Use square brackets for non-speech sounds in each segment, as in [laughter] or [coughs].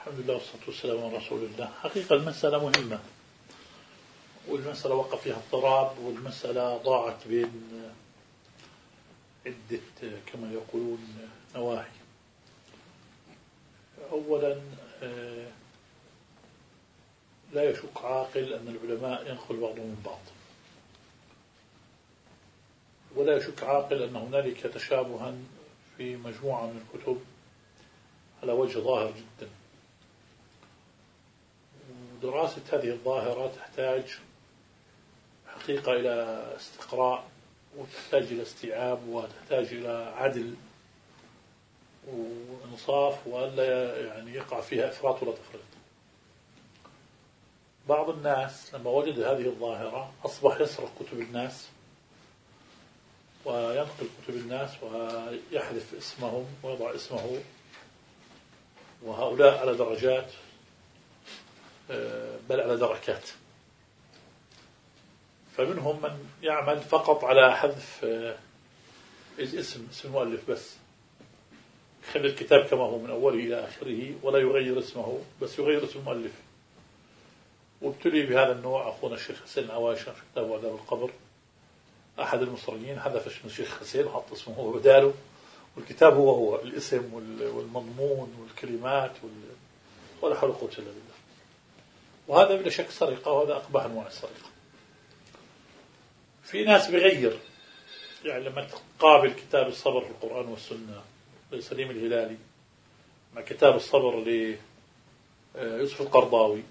الحمد لله والصلاة والسلام على رسول الله. حقيقة المسألة مهمة. والمسألة وقف فيها اضطراب والمسألة ضاعت بين عدة كما يقولون نواحي أولا لا يشك عاقل أن العلماء ينقل بعضهم من بعض. ولا يشك عاقل أن هنالك تشابها في مجموعة من الكتب على وجه ظاهر جدا. ودراسة هذه الظاهرة تحتاج حقيقة إلى استقراء وتحتاج إلى استيعاب وتحتاج إلى عدل وإنصاف وألا يعني يقع فيها إفراط ولا تفريط. بعض الناس لما وجد هذه الظاهرة أصبح يسرق كتب الناس وينقل كتب الناس ويحذف اسمهم ويضع اسمه وهؤلاء على درجات بل على دركات. فمنهم من يعمل فقط على حذف آه، الاسم اسم المؤلف بس. يخلي الكتاب كما هو من أوله إلى آخره ولا يغير اسمه بس يغير اسم المؤلف. وابتلي بهذا النوع أخونا الشيخ حسين عواشر كتابه عذاب القبر. أحد المصريين حذف اسم الشيخ حسين وحط اسمه هو بداله. والكتاب هو هو الاسم والمضمون والكلمات وال... ولا حول ولا قوة إلا بالله. وهذا بلا شك سرقة وهذا أقبح أنواع السرقة. في ناس بغير يعني لما تقابل كتاب الصبر في القرآن والسنة لسليم الهلالي مع كتاب الصبر ليوسف القرضاوي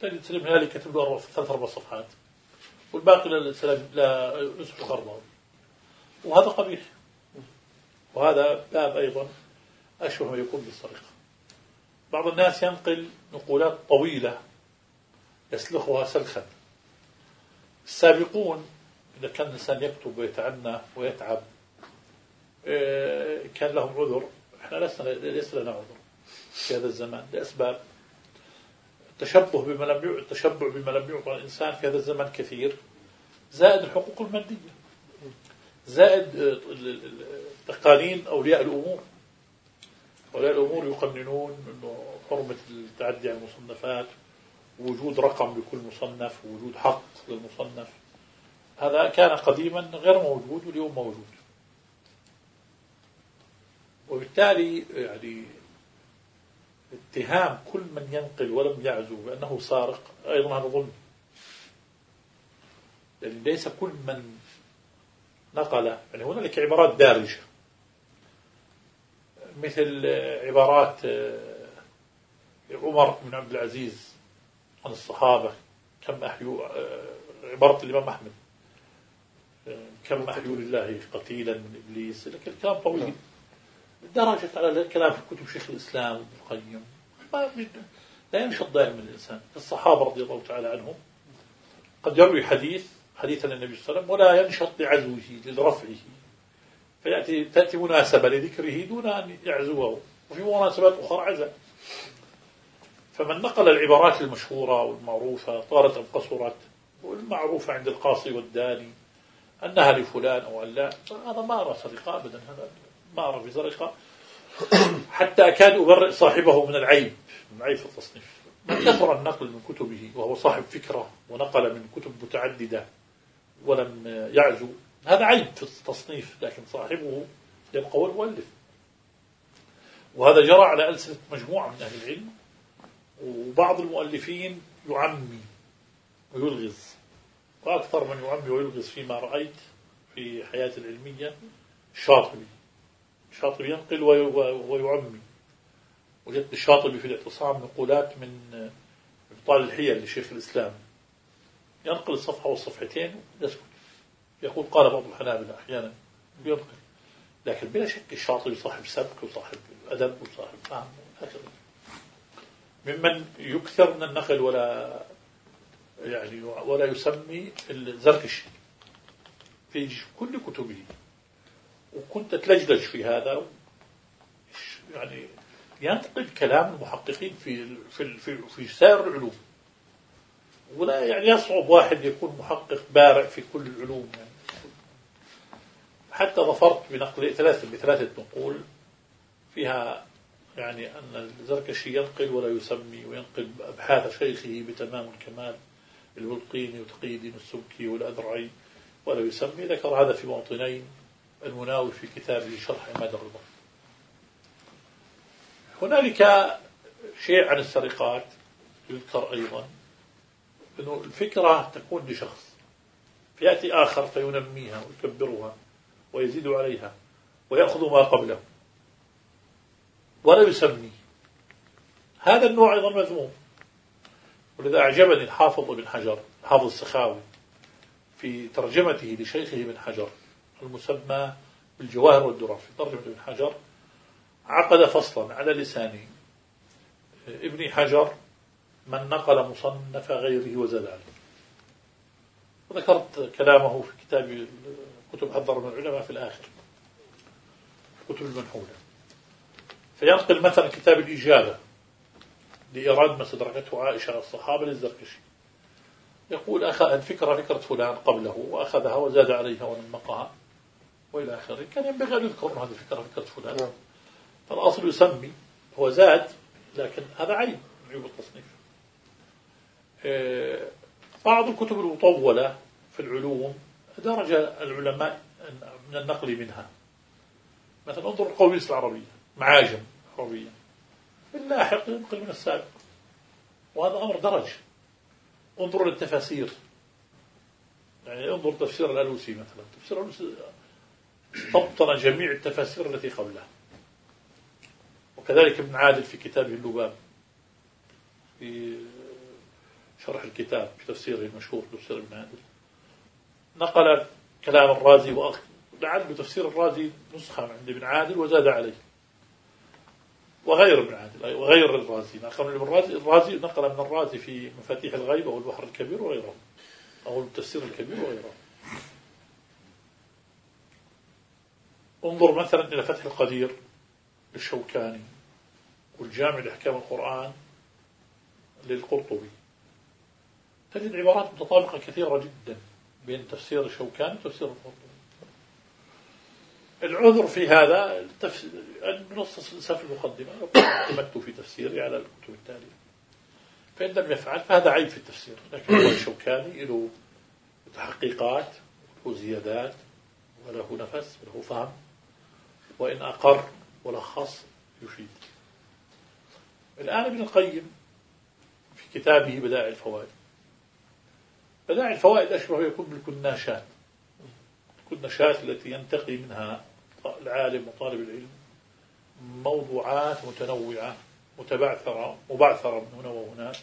تجد سليم الهلالي كتب له ثلاث أربع صفحات والباقي ليوسف القرضاوي. وهذا قبيح. وهذا باب أيضا أشبه ما يكون بالسرقة. بعض الناس ينقل نقولات طويلة يسلخها سلخا. السابقون إذا كان الإنسان يكتب ويتعنى ويتعب إيه، كان لهم عذر. إحنا لسنا ليس لنا عذر في هذا الزمان لأسباب. التشبه بما لم التشبع بما لم يعطى الإنسان في هذا الزمن كثير. زائد الحقوق المادية. زائد تقانين أولياء الأمور. أولياء الأمور يقننون أنه حرمة التعدي على المصنفات. وجود رقم لكل مصنف ووجود حق للمصنف. هذا كان قديما غير موجود واليوم موجود. وبالتالي يعني اتهام كل من ينقل ولم يعزو بأنه سارق أيضا هذا ظلم. يعني ليس كل من نقل يعني هنالك عبارات دارجة. مثل عبارات عمر بن عبد العزيز عن الصحابة كم أحيوا آه، عبارة الإمام أحمد. كم أحيوا لله قتيلا من إبليس؟ لكن الكلام طويل درجت على الكلام في كتب شيخ الإسلام ابن القيم. لا ينشط دائما الإنسان. الصحابة رضي الله تعالى عنهم قد يروي حديث حديثا النبي صلى الله عليه وسلم ولا ينشط لعزوه لرفعه. فيأتي تأتي مناسبة لذكره دون أن يعزوه. وفي مناسبات أخرى عزا فمن نقل العبارات المشهورة والمعروفة طالت أم قصرت والمعروفة عند القاصي والداني أنها لفلان أو أن لا هذا ما أرى سرقة أبدا هذا ما أرى في سرقة [coughs] حتى أكاد أبرئ صاحبه من العيب من عيب التصنيف. من كثر النقل من كتبه وهو صاحب فكرة ونقل من كتب متعددة ولم يعزو. هذا عيب في التصنيف لكن صاحبه يبقى هو المؤلف. وهذا جرى على ألسنة مجموعة من أهل العلم. وبعض المؤلفين يعمي ويلغز. وأكثر من يعمي ويلغز فيما رأيت في حياتي العلمية الشاطبي الشاطبي ينقل ويعمي. وجدت الشاطبي في الاعتصام نقولات من إبطال الحيل لشيخ الإسلام. ينقل الصفحة والصفحتين يسكت يقول قال بعض الحنابلة أحيانا ينقل. لكن بلا شك الشاطبي صاحب سبك وصاحب أدب وصاحب فهم هكذا ممن يكثر من النقل ولا يعني ولا يسمي الزركشي في كل كتبه. وكنت تلجلج في هذا. يعني ينتقد كلام المحققين في في في, في سائر العلوم. ولا يعني يصعب واحد يكون محقق بارع في كل العلوم. يعني حتى ظفرت بنقل ثلاثة بثلاثة نقول فيها يعني أن الزركشي ينقل ولا يسمي وينقل أبحاث شيخه بتمام الكمال البلقيني وتقي الدين السبكي والأذرعي ولا يسمي. ذكر هذا في موطنين المناوي في كتابه شرح عماد الرضا هنالك شيء عن السرقات يذكر أيضا أنه الفكرة تكون لشخص فيأتي آخر فينميها ويكبرها ويزيد عليها ويأخذ ما قبله. ولا يسمي هذا النوع أيضا مذموم. ولذا أعجبني الحافظ ابن حجر الحافظ السخاوي في ترجمته لشيخه ابن حجر المسمى بالجواهر والدرر. في ترجمة ابن حجر عقد فصلا على لسان ابن حجر من نقل مصنف غيره عليه وذكرت كلامه في كتاب كتب حذر من العلماء في الآخر كتب المنحولة. فينقل مثلا كتاب الإجابة لإيراد ما استدركته عائشة الصحابة للزركشي. يقول أخذ الفكرة فكرة فلان قبله وأخذها وزاد عليها ونمقها وإلى آخره. كان ينبغي أن يذكر هذه الفكرة فكرة فلان. نعم. فالأصل يسمي هو زاد لكن هذا عيب من عيوب التصنيف. آه، بعض الكتب المطولة في العلوم درج العلماء من النقل منها. مثلا انظر القواميس العربية. معاجم عربية اللاحق ينقل من السابق. وهذا أمر درج. انظر للتفاسير. يعني انظر تفسير الألوسي مثلا. تفسير الألوسي استبطن جميع التفاسير التي قبلها. وكذلك ابن عادل في كتابه اللباب. في شرح الكتاب في تفسيره المشهور تفسير ابن عادل. نقل كلام الرازي لعل بتفسير الرازي نسخة عند ابن عادل وزاد عليه. وغير ابن عادل وغير الرازي. نقل من الرازي الرازي نقل من الرازي في مفاتيح الغيب أو البحر الكبير وغيره أو التفسير الكبير وغيره. انظر مثلا إلى فتح القدير للشوكاني والجامع لأحكام القرآن للقرطبي. تجد عبارات متطابقة كثيرة جدا بين تفسير الشوكاني وتفسير القرطبي. العذر في هذا نص في المقدمة اعتمدت في تفسيري على الكتب التالية. فإن لم يفعل فهذا عيب في التفسير لكن هو [coughs] الشوكاني له تحقيقات وله زيادات وله نفس وله فهم. وإن أقر ولخص يفيد الآن ابن القيم في كتابه بدائع الفوائد. بدائع الفوائد أشبه يكون بالكناشات. الكناشات التي ينتقي منها العالم وطالب العلم موضوعات متنوعة متبعثرة مبعثرة من هنا وهناك.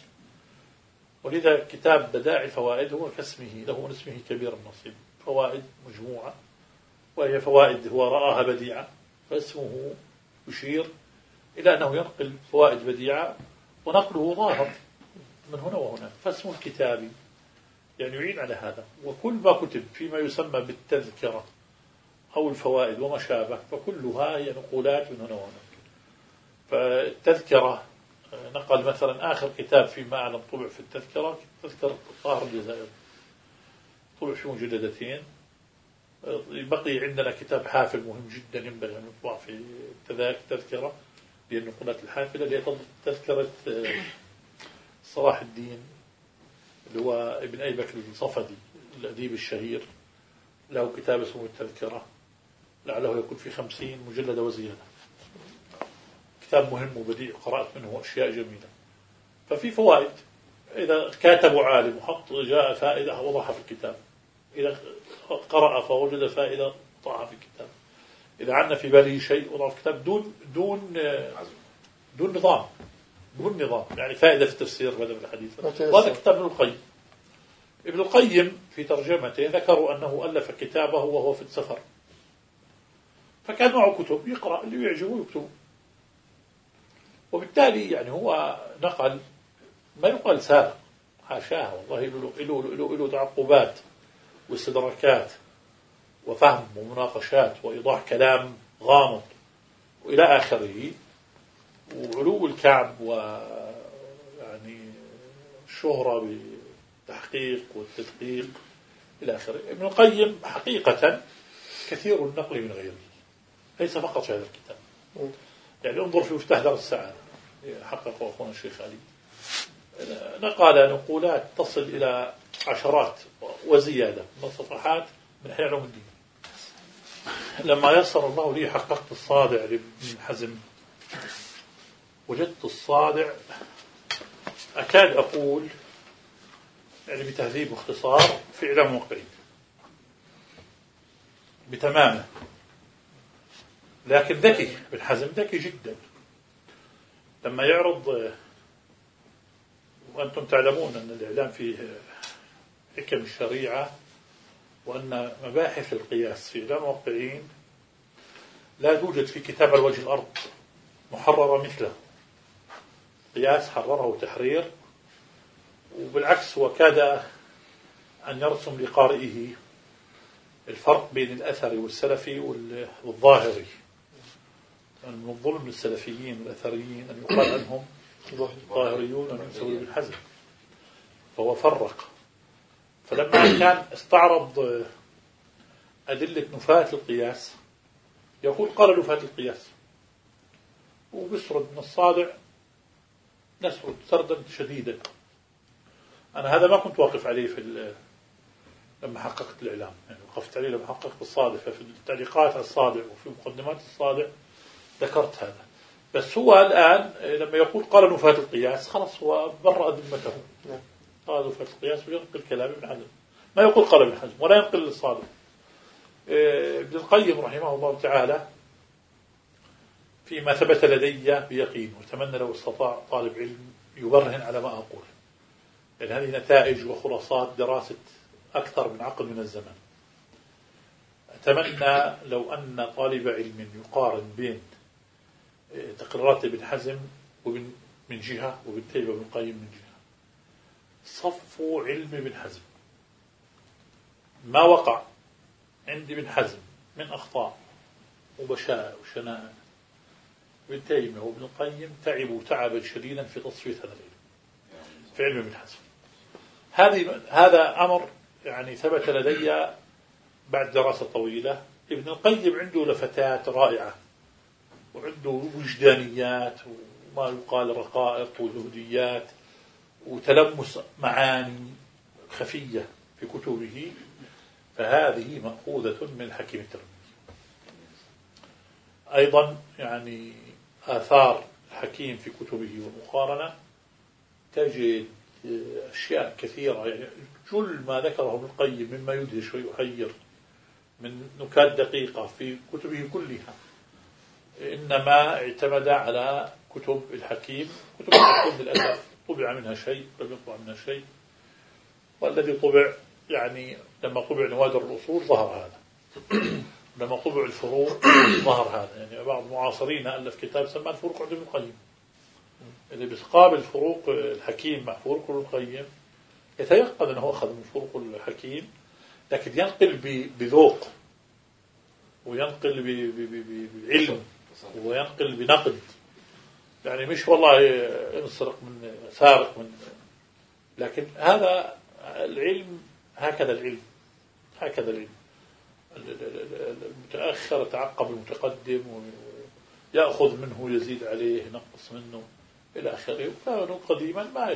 ولذا كتاب بدائع الفوائد هو كاسمه له من اسمه كبير النصيب. فوائد مجموعة وهي فوائد هو رآها بديعة فاسمه يشير إلى أنه ينقل فوائد بديعة ونقله ظاهر من هنا وهناك. فاسم الكتاب يعني يعين على هذا. وكل ما كتب فيما يسمى بالتذكرة أو الفوائد وما شابه فكلها هي نقولات من هنا وهناك فالتذكرة نقل مثلا آخر كتاب فيما أعلم طبع في التذكرة تذكرة طاهر الجزائر. طبع في مجلدتين. بقي عندنا كتاب حافل مهم جدا ينبغي أن يطبع في التذكرة للنقولات الحافلة اللي تذكرة آه، صلاح الدين اللي هو ابن أي بكر الصفدي الأديب الشهير. له كتاب اسمه التذكرة. لعله يكون في خمسين مجلد وزيادة كتاب مهم وبديع قرأت منه أشياء جميلة. ففي فوائد. إذا كاتبوا عالم وحط جاء فائدة وضعها في الكتاب. إذا قرأ فوجد فائدة وضعها في الكتاب. إذا عندنا في باله شيء وضعه في الكتاب دون دون دون نظام. دون نظام. يعني فائدة في التفسير بدل الحديث. وهذا كتاب ابن القيم. ابن القيم في ترجمته ذكروا أنه ألف كتابه وهو في السفر. فكان معه كتب يقرأ اللي يعجبه يكتبه. وبالتالي يعني هو نقل ما يقال سابق. حاشاه والله له له له له تعقبات واستدراكات وفهم ومناقشات وإيضاح كلام غامض وإلى آخره. وعلو الكعب ويعني الشهرة بالتحقيق والتدقيق إلى آخره. ابن القيم حقيقة كثير النقل من غيره. ليس فقط في هذا الكتاب. يعني انظر في مفتاح دار السعادة حققه أخونا الشيخ علي. نقل نقولات تصل إلى عشرات وزيادة من صفحات من أحياء علوم الدين لما يسر الله لي حققت الصادع لابن حزم. وجدت الصادع. أكاد أقول يعني بتهذيب واختصار في إعلام موقعين بتمامه. لكن ذكي ابن حزم ذكي جدا. لما يعرض وأنتم تعلمون أن الإعلام فيه حكم الشريعة وأن مباحث القياس في إعلام الموقعين لا توجد في كتاب على وجه الأرض محررة مثله. قياس حرره تحرير وبالعكس هو كاد أن يرسم لقارئه الفرق بين الأثري والسلفي والظاهري. من الظلم للسلفيين والأثريين أن يقال عنهم ظاهريون أن ينسبوا ابن حزم فهو فرق. فلما كان استعرض أدلة نفاة القياس يقول قال نفاة القياس وبسرد من الصادع نسرد سردا شديدا. أنا هذا ما كنت واقف عليه في لما حققت الإعلام. يعني وقفت عليه لما حققت الصادع ففي التعليقات على الصادع وفي مقدمات الصادع ذكرت هذا. بس هو الآن لما يقول قال نفاة القياس خلاص هو برأ ذمته نعم. قال نفاة القياس وينقل كلام ابن حزم. ما يقول قال ابن حزم ولا ينقل الصادق إيه، ابن القيم رحمه الله تعالى فيما ثبت لدي بيقين واتمنى لو استطاع طالب علم يبرهن على ما أقول. لأن هذه نتائج وخلاصات دراسة أكثر من عقد من الزمن. أتمنى لو أن طالب علم يقارن بين تقريرات ابن حزم وابن من جهة وابن تيمية وابن القيم من جهة. صفوا علم ابن حزم. ما وقع عند ابن حزم من أخطاء وبشاء وشناء. ابن تيمية وابن القيم تعبوا تعبا شديدا في تصفية هذا العلم في علم ابن حزم. هذه هذا أمر يعني ثبت لدي بعد دراسة طويلة. ابن القيم عنده لفتات رائعة. وعنده وجدانيات وما يقال رقائق وزهديات وتلمس معاني خفية في كتبه فهذه مأخوذة من الحكيم الترمذي. أيضا يعني آثار الحكيم في كتبه والمقارنة تجد أشياء كثيرة يعني كل ما ذكره ابن القيم مما يدهش ويحير من نكات دقيقة في كتبه كلها. إنما اعتمد على كتب الحكيم كتب الحكيم للأسف طبع منها شيء لم يطبع منها شيء. والذي طبع يعني لما طبع نوادر الأصول ظهر هذا. لما طبع الفروق ظهر هذا. يعني بعض المعاصرين ألف كتاب سماه الفروق عند ابن القيم. اللي بتقابل فروق الحكيم مع فروق ابن القيم يتيقن أنه أخذ من فروق الحكيم لكن ينقل بذوق وينقل بعلم. وينقل بنقد. يعني مش والله انسرق من سارق من لكن هذا العلم هكذا العلم هكذا العلم. المتأخر تعقب المتقدم ويأخذ منه يزيد عليه ينقص منه إلى آخره. وكانوا قديما ما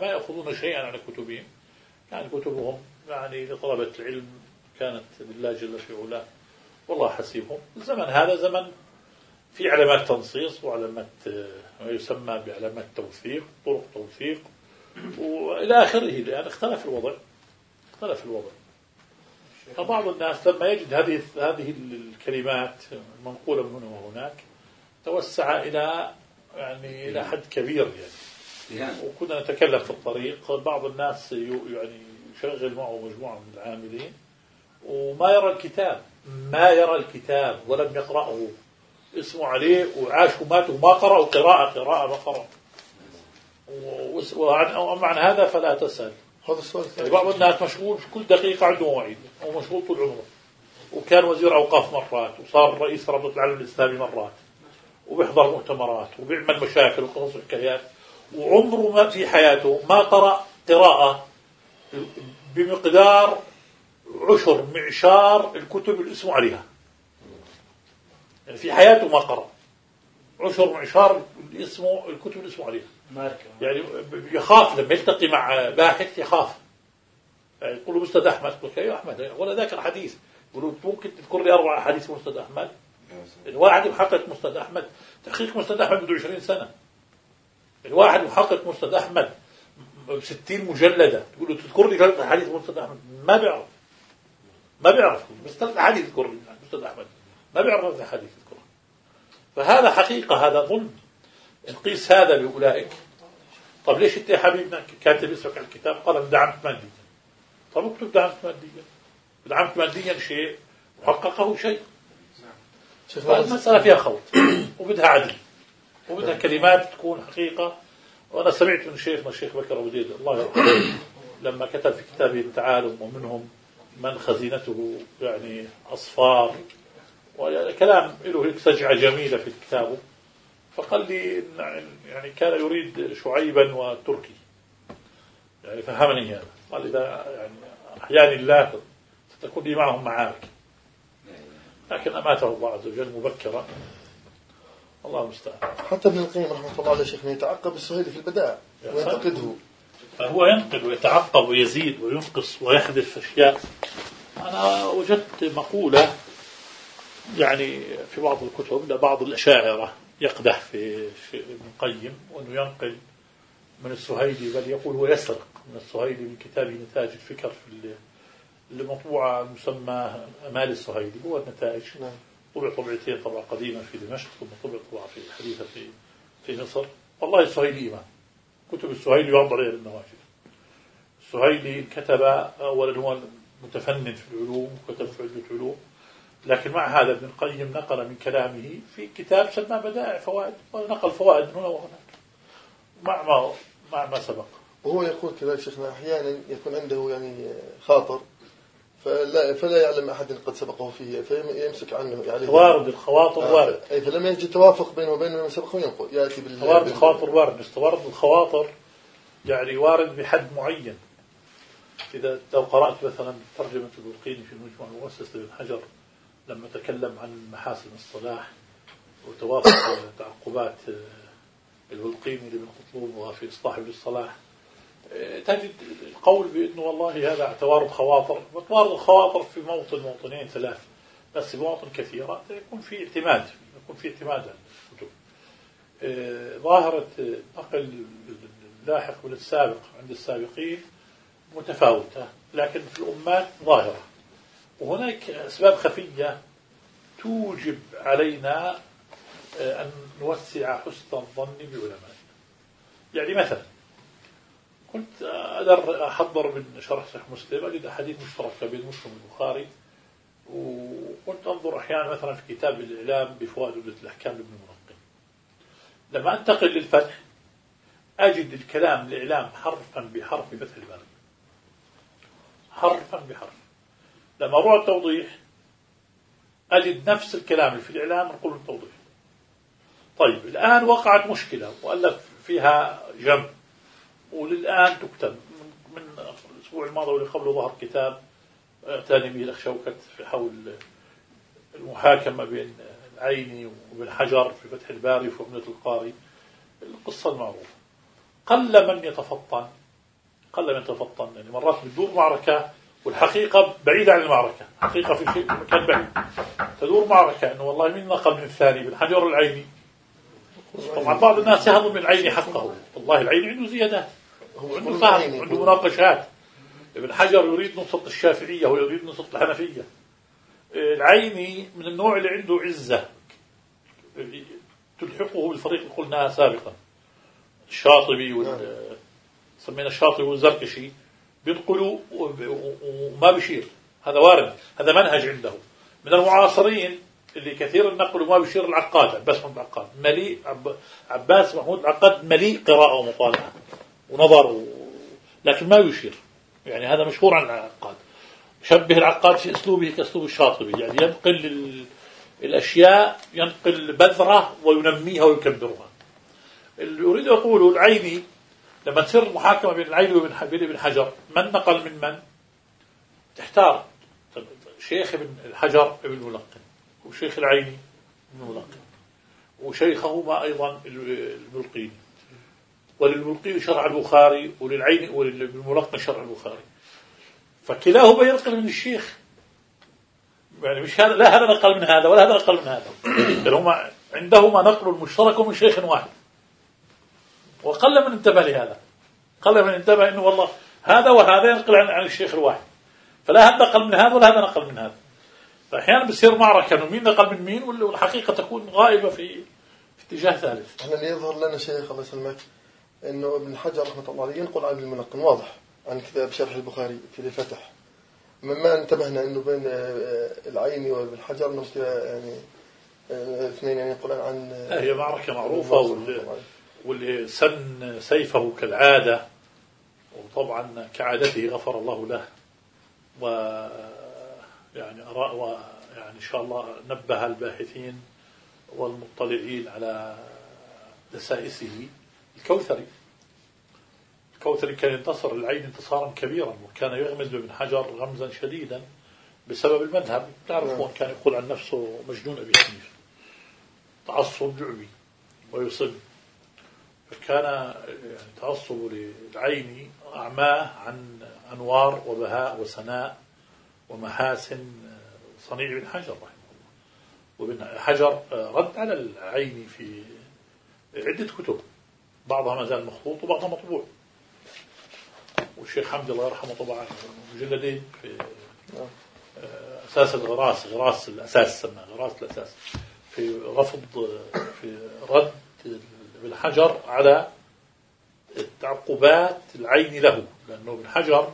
ما يأخذون شيئا عن كتبهم. كان كتبهم يعني لطلبة العلم كانت لله جل في علاه. والله حسيبهم. الزمن هذا زمن في علامات تنصيص وعلامات ما يسمى بعلامات توثيق طرق توثيق وإلى آخره لأن اختلف الوضع اختلف الوضع. فبعض الناس لما يجد هذه هذه الكلمات منقولة من هنا وهناك توسع إلى يعني إلى حد كبير يعني. وكنا نتكلم في الطريق بعض الناس يعني يشغل معه مجموعة من العاملين وما يرى الكتاب ما يرى الكتاب ولم يقرأه. اسمه عليه وعاش ومات وما قرأ قراءة قراءة ما قرأ وعن هذا فلا تسأل. هذا السؤال يعني بعض الناس مشغول في كل دقيقة عنده مواعيد أو مشغول طول عمره. وكان وزير أوقاف مرات وصار رئيس رابطة العالم الإسلامي مرات وبيحضر مؤتمرات وبيعمل مشاكل وقصص وحكايات. وعمره ما في حياته ما قرأ قراءة بمقدار عشر معشار الكتب اللي اسمه عليها. يعني في حياته ما قرأ. عشر معشار اسمه الكتب اللي اسمه عليها. يعني يخاف لما يلتقي مع باحث يخاف. يعني يقول له مستد أحمد يقول أيوه أحمد ولا ذاكر حديث. يقول ممكن تذكر لي أربع احاديث مستد أحمد؟ الواحد يحقق مستد أحمد. تحقيق مستد أحمد بده 20 سنة. الواحد يحقق مستد أحمد ب 60 مجلدة. تقول له تذكر لي ثلاث احاديث مستد أحمد؟ ما بيعرف ما بيعرف بس ثلاث احاديث يذكر لي مستد أحمد. ما بيعرف ثلاث احاديث يذكرها فهذا حقيقة هذا ظلم. نقيس هذا بأولئك طب ليش أنت يا حبيبنا كاتب اسمك على الكتاب؟ قال دعمت ماديا. طب اكتب دعمت ماديا. دعمت ماديا شيء وحققه شيء. المسألة فيها خوت وبدها عدل. وبدها كلمات تكون حقيقة. وأنا سمعت من شيخنا الشيخ بكر أبو زيد الله يرحمه لما كتب في كتابه التعالم ومنهم من خزينته يعني أصفار. وكلام له هيك سجعة جميلة في كتابه فقال لي يعني كان يريد شعيبا وتركي. يعني فهمني هذا. قال إذا يعني أحياني الله ستكون لي معهم معارك. لكن أماته الله عز وجل مبكرا الله المستعان. حتى ابن القيم رحمة الله عليه شيخنا يتعقب السهيلي في البدائع وينتقده. فهو ينقد ويتعقب ويزيد وينقص ويحذف أشياء. أنا وجدت مقولة يعني في بعض الكتب لبعض الأشاعرة يقدح في ابن القيم وأنه ينقل من السهيلي بل يقول هو يسرق من السهيلي من كتابه نتاج الفكر في المطبوعة المسمى أمال السهيلي. هو النتائج نعم. طبع طبعتين طبعة قديمة في دمشق ثم طبع طبعة في حديثة في في مصر. والله السهيلي إمام كتب السهيلي يعرض عليها بالنوافذ السهيلي كتب أولا هو متفنن في العلوم وكتب في عدة علوم لكن مع هذا ابن القيم نقل من كلامه في كتاب سماه بدائع فوائد ونقل فوائد من هنا وهناك مع ما مع ما سبق. وهو يقول كذلك شيخنا أحيانا يكون عنده يعني خاطر فلا فلا يعلم أحد قد سبقه فيه فيمسك عنه يعني. وارد الخواطر آه وارد. أي فلما يجد توافق بينه وبين من سبقه ينقل يأتي بال وارد الخواطر وارد بس وارد الخواطر يعني وارد بحد معين. إذا لو قرأت مثلا ترجمة البلقيني في المجموع المؤسس لابن حجر لما تكلم عن محاسن الصلاح وتوافق تعقبات البلقيني لابن قطلوب في إصلاح ابن الصلاح تجد القول بأنه والله هذا توارد خواطر وتوارد الخواطر في موطن موطنين ثلاث بس مواطن كثيرة يكون في اعتماد يكون في اعتماد على الكتب. ظاهرة نقل اللاحق والسابق عند السابقين متفاوتة لكن في الأمات ظاهرة. وهناك أسباب خفية توجب علينا آه، أن نوسع حسن الظن بعلمائنا يعني مثلا كنت أحضر من شرح صحيح مسلم أجد أحاديث مشتركة بين مسلم والبخاري وكنت أنظر أحيانا مثلا في كتاب الإعلام بفوائد عدة الأحكام لابن المنقم لما أنتقل للفتح أجد الكلام الإعلام حرفا بحرف بفتح الباري. حرفا بحرف. لما أروح التوضيح أجد نفس الكلام اللي في الإعلام نقول التوضيح. طيب الآن وقعت مشكلة وألف فيها جمع وللآن تكتب. من الأسبوع الماضي واللي قبله ظهر كتاب اعتني به الأخ شوكت حول المحاكمة بين العيني وبين حجر في فتح الباري وفي أمنة القاري. القصة المعروفة. قل من يتفطن؟ قل من يتفطن. يعني مرات بتدور معركة والحقيقة بعيدة عن المعركة. حقيقة في شيء مكان بعيد. تدور معركة أنه والله مين نقل من الثاني بالحجر العيني. طبعا بعض الناس يهضم من العين حقه. والله العين عنده زيادات. هو عنده فهم عنده مناقشات. ابن حجر يريد نصرة الشافعية ويريد نصرة الحنفية. العيني من النوع اللي عنده عزة. تلحقه بالفريق اللي قلناها سابقا. الشاطبي وال نعم. سمينا الشاطبي والزركشي بينقلوا وما بيشير. هذا وارد. هذا منهج عنده. من المعاصرين اللي كثير النقل وما بيشير العقاد عباس محمود العقاد. مليء عباس محمود العقاد مليء قراءة ومطالعة ونظر و... لكن ما يشير يعني هذا مشهور عن العقاد. شبه العقاد في أسلوبه كأسلوب الشاطبي. يعني ينقل ال... الأشياء ينقل بذره وينميها ويكبرها. اللي اريد اقوله العيني لما تصير المحاكمة بين العين وبين ابن حجر من نقل من من؟ تحتار. شيخ ابن الحجر ابن ملقن وشيخ العيني ابن ملقن وشيخهما أيضا الملقين. وللملقي شرع البخاري وللعين وللملقن شرع البخاري. فكلاهما ينقل من الشيخ. يعني مش هذا لا هذا نقل من هذا ولا هذا نقل من هذا. هما عندهما نقل مشترك من شيخ واحد. وقل من انتبه لهذا. قل من انتبه إنه والله هذا وهذا ينقل عن, عن الشيخ الواحد. فلا هذا نقل من هذا ولا هذا نقل من هذا. فأحيانا بتصير معركة إنه مين نقل من مين والحقيقة تكون غائبة في, في اتجاه ثالث. إحنا اللي يظهر لنا شيخ الله يسلمك إنه ابن حجر رحمة الله عليه ينقل عن المنقن واضح. عن كتاب شرح البخاري في الفتح. ما انتبهنا إنه بين آه، العيني وابن حجر انه يعني آه، اثنين يعني يقولون عن آه، هي معركة معروفة واللي سن سيفه كالعادة وطبعا كعادته غفر الله له. و يعني أرى ويعني إن شاء الله نبه الباحثين والمطلعين على دسائسه الكوثري. الكوثري كان ينتصر العين انتصارا كبيرا وكان يغمز بابن حجر غمزا شديدا بسبب المذهب. تعرفون نعم. كان يقول عن نفسه مجنون أبي حنيفة تعصب جعبي ويصب يعني تعصب للعين أعماه عن أنوار وبهاء وسناء ومحاسن صنيع بن حجر رحمه الله. وابن حجر رد على العين في عدة كتب بعضها ما زال مخطوط وبعضها مطبوع. والشيخ حمد الله يرحمه طبعا مجلدين في أساس الغراس غراس الأساس سماه غراس الأساس. في رفض في رد ابن حجر على تعقبات العين له لأنه ابن حجر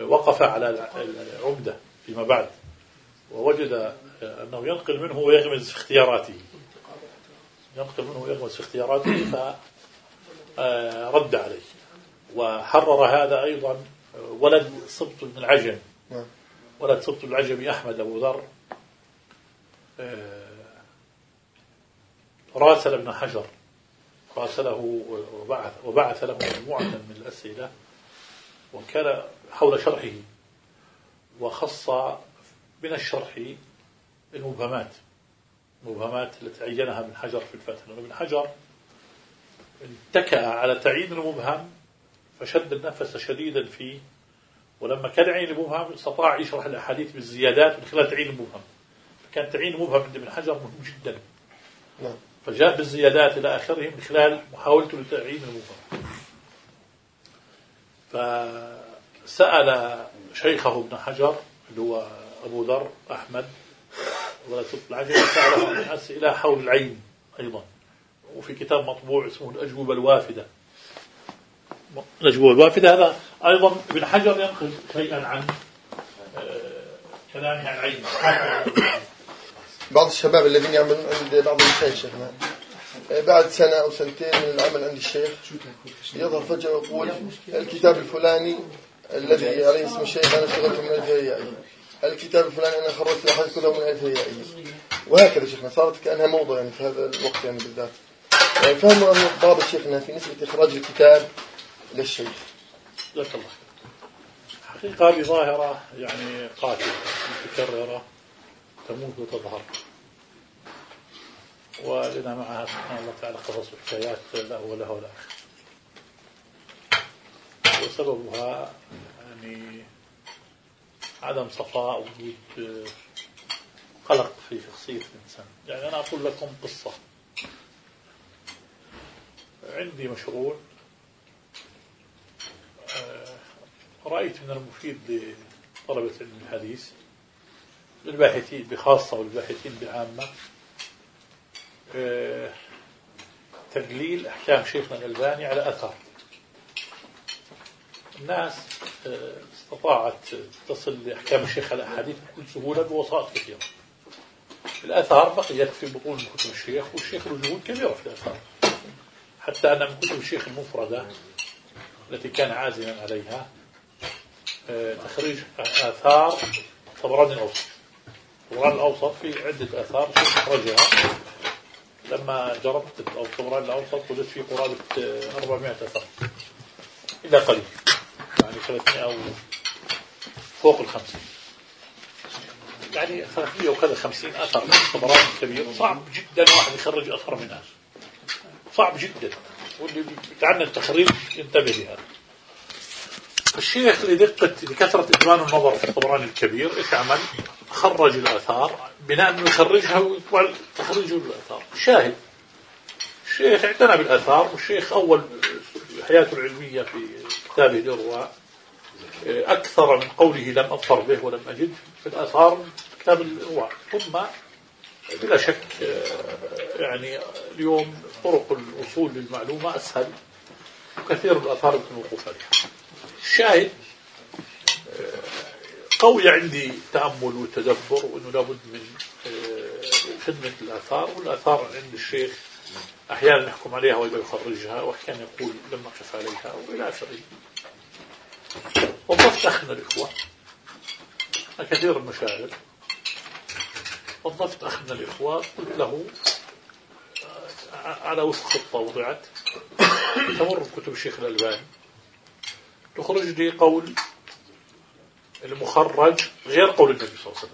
وقف على العمدة فيما بعد ووجد أنه ينقل منه ويغمز في اختياراته. ينقل منه ويغمز في اختياراته فرد عليه. وحرر هذا أيضا ولد صبت بن العجم. نعم. ولد صبت بن العجم أحمد أبو ذر. آه، راسل ابن حجر. راسله وبعث, وبعث له مجموعة من الأسئلة وكان حول شرحه وخص من الشرح المبهمات المبهمات التي عينها ابن حجر في الفتح ابن حجر اتكأ على تعيين المبهم فشد النفس شديدا فيه ولما كان يعين المبهم استطاع يشرح الأحاديث بالزيادات من خلال تعيين المبهم. فكان تعيين المبهم عند ابن حجر مهم جدا. نعم. فجاء بالزيادات إلى آخره من خلال محاولته لتعيين المبهم فسأل شيخه ابن حجر اللي هو أبو ذر أحمد العجل سأله عن أسئلة حول العين أيضا. وفي كتاب مطبوع اسمه الأجوبة الوافدة. الأجوبة الوافدة هذا أيضا ابن حجر ينقل شيئا عن آه، كلامه عن العين بعض الشباب الذين يعملون عند بعض المشايخ شيخنا. آه، بعد سنة أو سنتين من العمل عند الشيخ يظهر فجأة ويقول الكتاب الفلاني الذي عليه اسم الشيخ أنا اشتغلت من الفهيائي الكتاب الفلاني أنا خرجت الأحاديث كلها من الفهيائي وهكذا شيخنا صارت كأنها موضة يعني في هذا الوقت يعني بالذات. يعني فهموا أن ضابط شيخنا في نسبة إخراج الكتاب للشيخ. جزاك الله حقيقة هذه ظاهرة يعني قاتلة متكررة. تموت وتظهر. ولنا معها سبحان الله تعالى قصص وحكايات لا وله ولا وسببها يعني عدم صفاء وجود قلق في شخصية الإنسان. يعني أنا أقول لكم قصة. عندي مشروع آه، رأيت من المفيد لطلبة علم الحديث. للباحثين بخاصة والباحثين بعامة آه، تقليل أحكام شيخنا الألباني على أثر. الناس آه، استطاعت تصل لأحكام الشيخ على الأحاديث بكل سهولة بوسائط كثيرة. الآثار بقيت في بطون كتب الشيخ والشيخ له جهود كبيرة في الآثار حتى أن من كتب الشيخ المفردة التي كان عازما عليها آه، تخريج آثار طبراني الأوسط. الأوسط في عدة آثار أخرجها لما جربت أو طبراني الأوسط وجدت فيه قرابة 400 آه، أثر إلا قليل. يعني 300 أو فوق الخمسين. يعني 300 وكذا 50 أثر من الطبراني الكبير صعب جدا واحد يخرج أثر منها صعب جدا. واللي بيتعنى التخريج ينتبه لهذا. الشيخ لدقة لكثرة إدمان النظر في الطبراني الكبير إيش عمل؟ خرج الآثار بناء يخرجها ويطبع تخريج الآثار. شاهد. الشيخ اعتنى بالآثار والشيخ أول حياته العلمية في كتابه الإرواء أكثر من قوله لم أظفر به ولم أجد في الآثار كتاب الإرواء ثم بلا شك يعني اليوم طرق الوصول للمعلومة أسهل وكثير من الآثار يمكن الوقوف عليها. الشاهد قوي عندي تأمل وتدبر وأنه لابد من خدمة الآثار والآثار عند الشيخ أحيانا يحكم عليها ويبقى يخرجها وأحيانا يقول لم نقف عليها وإلى آخره. وظفت أخنا الإخوة كثير المشاغل. وظفت أخنا الإخوة قلت له على وفق خطة وضعت تمر بكتب الشيخ الألباني تخرج لي قول المخرج غير قول النبي صلى الله عليه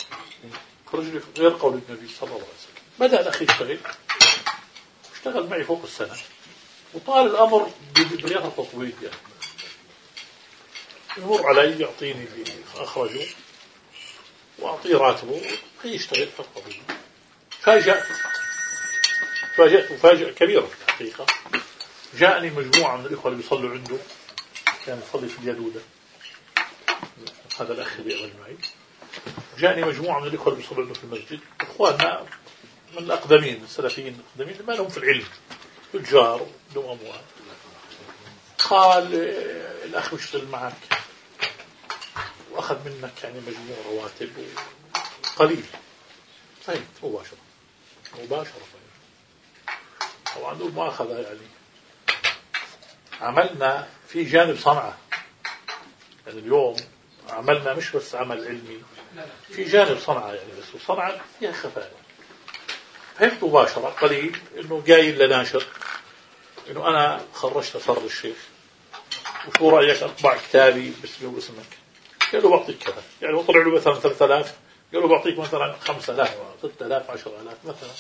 وسلم. غير قول النبي صلى الله عليه وسلم. بدأ الأخ يشتغل أشتغل؟ معي فوق السنة. وطال الأمر برياضة التطويل يعني. يمر علي يعطيني اللي أخرجه وأعطيه راتبه. يشتغل في القضية. فاجأت. فاجأت مفاجأة كبيرة في الحقيقة. جاءني مجموعة من الإخوة اللي بيصلوا عنده. كان يصلي في اليدودة. هذا الأخ اللي يعمل معي. جاءني مجموعة من الإخوة عنده في المسجد. إخواننا من الأقدمين السلفيين الأقدمين ما لهم في العلم. تجار لهم أموال. قال الأخ بيشتغل معك؟ وأخذ منك يعني مجموع رواتب قليل. طيب مباشرة. مباشرة. طبعا دول أخذها يعني. عملنا في جانب صنعة. يعني اليوم عملنا مش بس عمل علمي في جانب صنعة يعني بس وصنعة فيها خفاء فهمت مباشرة قليل إنه قايل لناشر إنه أنا خرجت اثر الشيخ. وشو رأيك؟ أطبع كتابي باسمي واسمك قال له بعطيك كذا. يعني طلع له مثلا 3000 قال له بعطيك مثلا 5000 6000 10000 مثلا.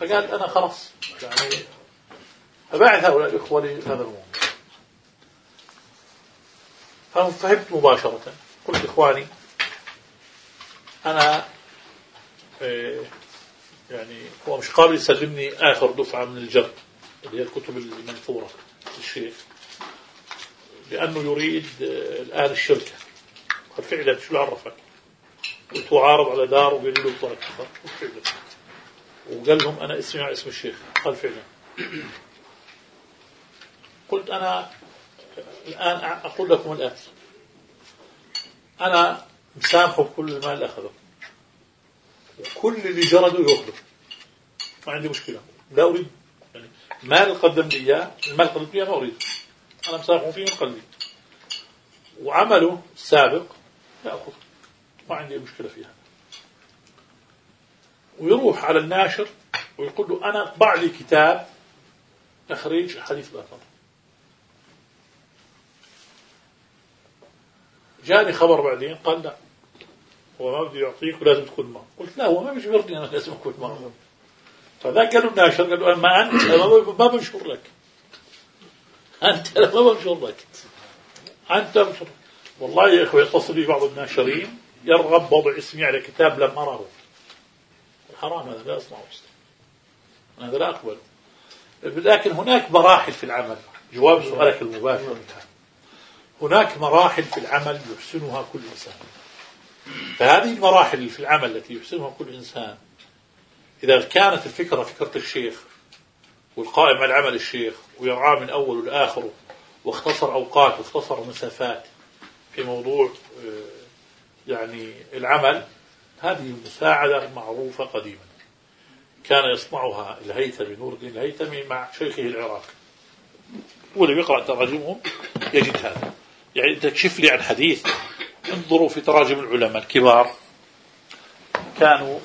فقال أنا خلاص. يعني أبعد هؤلاء الإخوة لهذا الموضوع. ففهمت مباشرة. قلت إخواني أنا إيه، يعني هو مش قابل يسلمني آخر دفعة من الجر اللي هي الكتب المنثورة للشيخ لأنه يريد آه، الآن الشركة. قال فعلا شو عرفك قلت عارض على دار وقال له طلب فعلا وقال لهم أنا اسمي اسم الشيخ. قال فعلا. قلت أنا الآن أقول لكم الآتي أنا مسامحه بكل المال اللي أخذه. وكل اللي جرده يأخذه. ما عندي مشكلة. لا أريد. يعني مال قدم لي إياه المال قدم لي ما أريد. أنا مسامحه فيه من قلبي. وعمله السابق يأخذ. ما عندي مشكلة فيها. ويروح على الناشر ويقول له أنا أطبع لي كتاب تخريج حديث الآثار جاني خبر بعدين قال لا. هو ما بده يعطيك ولازم تكون معه. قلت لا هو ما بيجبرني أنا لازم أكون معه. فذاك قال له الناشر قال له؟ ما أنت ما بنشر لك. أنت ما بنشر لك. أنت بنشر. والله يا إخوة يتصل بي بعض الناشرين يرغب بوضع اسمي على كتاب لم أراه. حرام هذا لا أصنعه هذا لا أقبله لكن هناك مراحل في العمل. جواب سؤالك المباشر. هناك مراحل في العمل يحسنها كل إنسان. فهذه المراحل في العمل التي يحسنها كل إنسان إذا كانت الفكرة فكرة الشيخ والقائم على عمل الشيخ ويرعاه من أول لآخره واختصر أوقات واختصر مسافات في موضوع آه، يعني العمل هذه مساعدة معروفة قديما. كان يصنعها الهيثمي نور الدين الهيثمي مع شيخه العراقي. هو اللي يقرأ تراجمهم يجد هذا. يعني تكشف لي عن حديث انظروا في تراجم العلماء الكبار. كانوا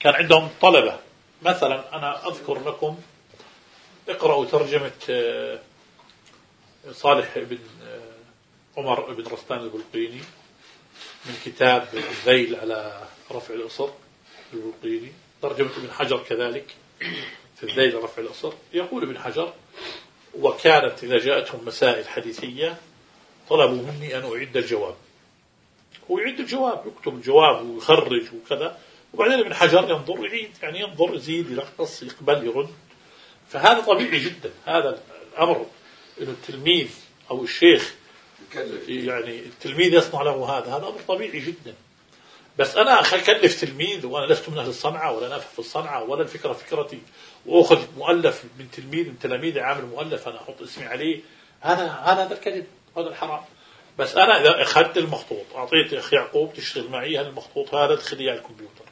كان عندهم طلبة. مثلا أنا أذكر لكم اقرأوا ترجمة صالح بن عمر بن رستان البلقيني من كتاب الذيل على رفع الأصر البلقيني. ترجمة ابن حجر كذلك في الذيل رفع الأصر. يقول ابن حجر وكانت إذا جاءتهم مسائل حديثية طلبوا مني أن أعد الجواب. هو يعد الجواب يكتب الجواب ويخرج وكذا. وبعدين ابن حجر ينظر يعيد يعني ينظر يزيد ينقص يقبل يرد. فهذا طبيعي جدا. هذا الأمر أنه التلميذ أو الشيخ يعني التلميذ يصنع له هذا هذا أمر طبيعي جدا. بس أنا أكلف تلميذ وأنا لست من أهل الصنعة ولا نافع في الصنعة ولا الفكرة فكرتي. وأخذ مؤلف من تلميذ من تلاميذي عامل مؤلف أنا أحط اسمي عليه. هذا هذا الكذب هذا الحرام. بس أنا إذا أخذت المخطوط أعطيت أخي يعقوب تشتغل معي هذا المخطوط هذا ادخلي على الكمبيوتر.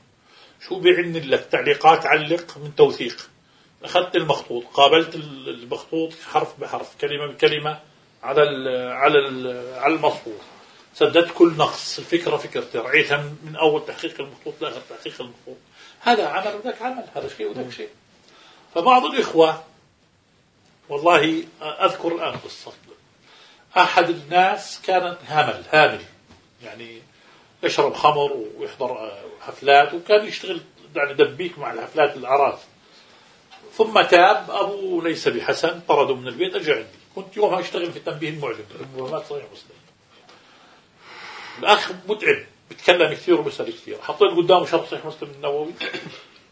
شو بيعن لك؟ تعليقات علق من توثيق. أخذت المخطوط قابلت المخطوط حرف بحرف كلمة بكلمة على ال على ال على المصفوف سددت كل نقص الفكرة فكرتي رعيتها من أول تحقيق المخطوط لآخر تحقيق المخطوط. هذا عمل وذاك عمل هذا شيء وذاك شيء. فبعض الإخوة والله أذكر الآن قصة. أحد الناس كان هامل هامل. يعني يشرب خمر ويحضر حفلات وكان يشتغل يعني دبيك مع الحفلات الأعراس ثم تاب أبوه ليس بحسن طرده من البيت أجا عندي. كنت يومها أشتغل في التنبيه المعلم المهمات صحيح مسلم. الأخ متعب بتكلم كثير وبيسأل كثير حطيت قدامه شرط صحيح مسلم النووي.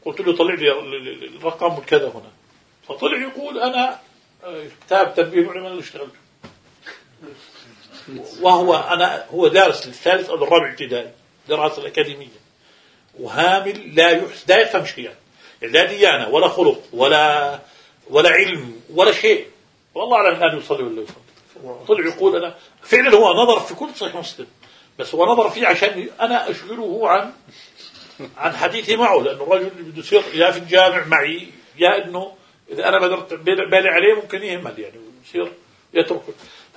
قلت له طلع لي الرقم الكذا هنا. فطلع يقول أنا كتاب تنبيه المعلم أنا اشتغلت. وهو أنا هو دارس الثالث أو الرابع ابتدائي دراسة الأكاديمية. وهامل لا يحس لا يفهم شيئا. يعني لا ديانة ولا خلق ولا ولا علم ولا شيء. والله أعلم الآن يصلي ولا يصلي. طلع يقول أنا فعلا هو نظر في كل صحيح مسلم. بس هو نظر فيه عشان أنا أشغله عن عن حديثي معه لأنه الرجل بده يصير يا في الجامع معي يا أنه إذا أنا بدرت بالي عليه ممكن يهمل يعني يصير يترك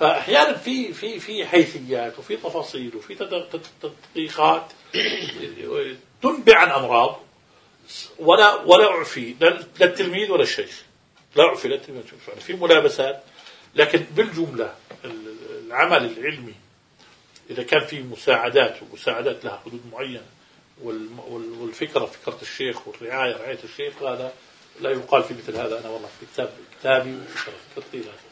فأحيانا في في في حيثيات وفي تفاصيل وفي تدقيقات [coughs] تنبع عن أمراض ولا ولا أعفي لا التلميذ ولا الشيخ. لا أعفي لا التلميذ يعني في ملابسات لكن بالجملة العمل العلمي إذا كان في مساعدات ومساعدات لها حدود معينة والفكرة فكرة الشيخ والرعاية رعاية الشيخ هذا لا يقال في مثل هذا. أنا والله في كتاب كتابي وفكرة فكرتي لا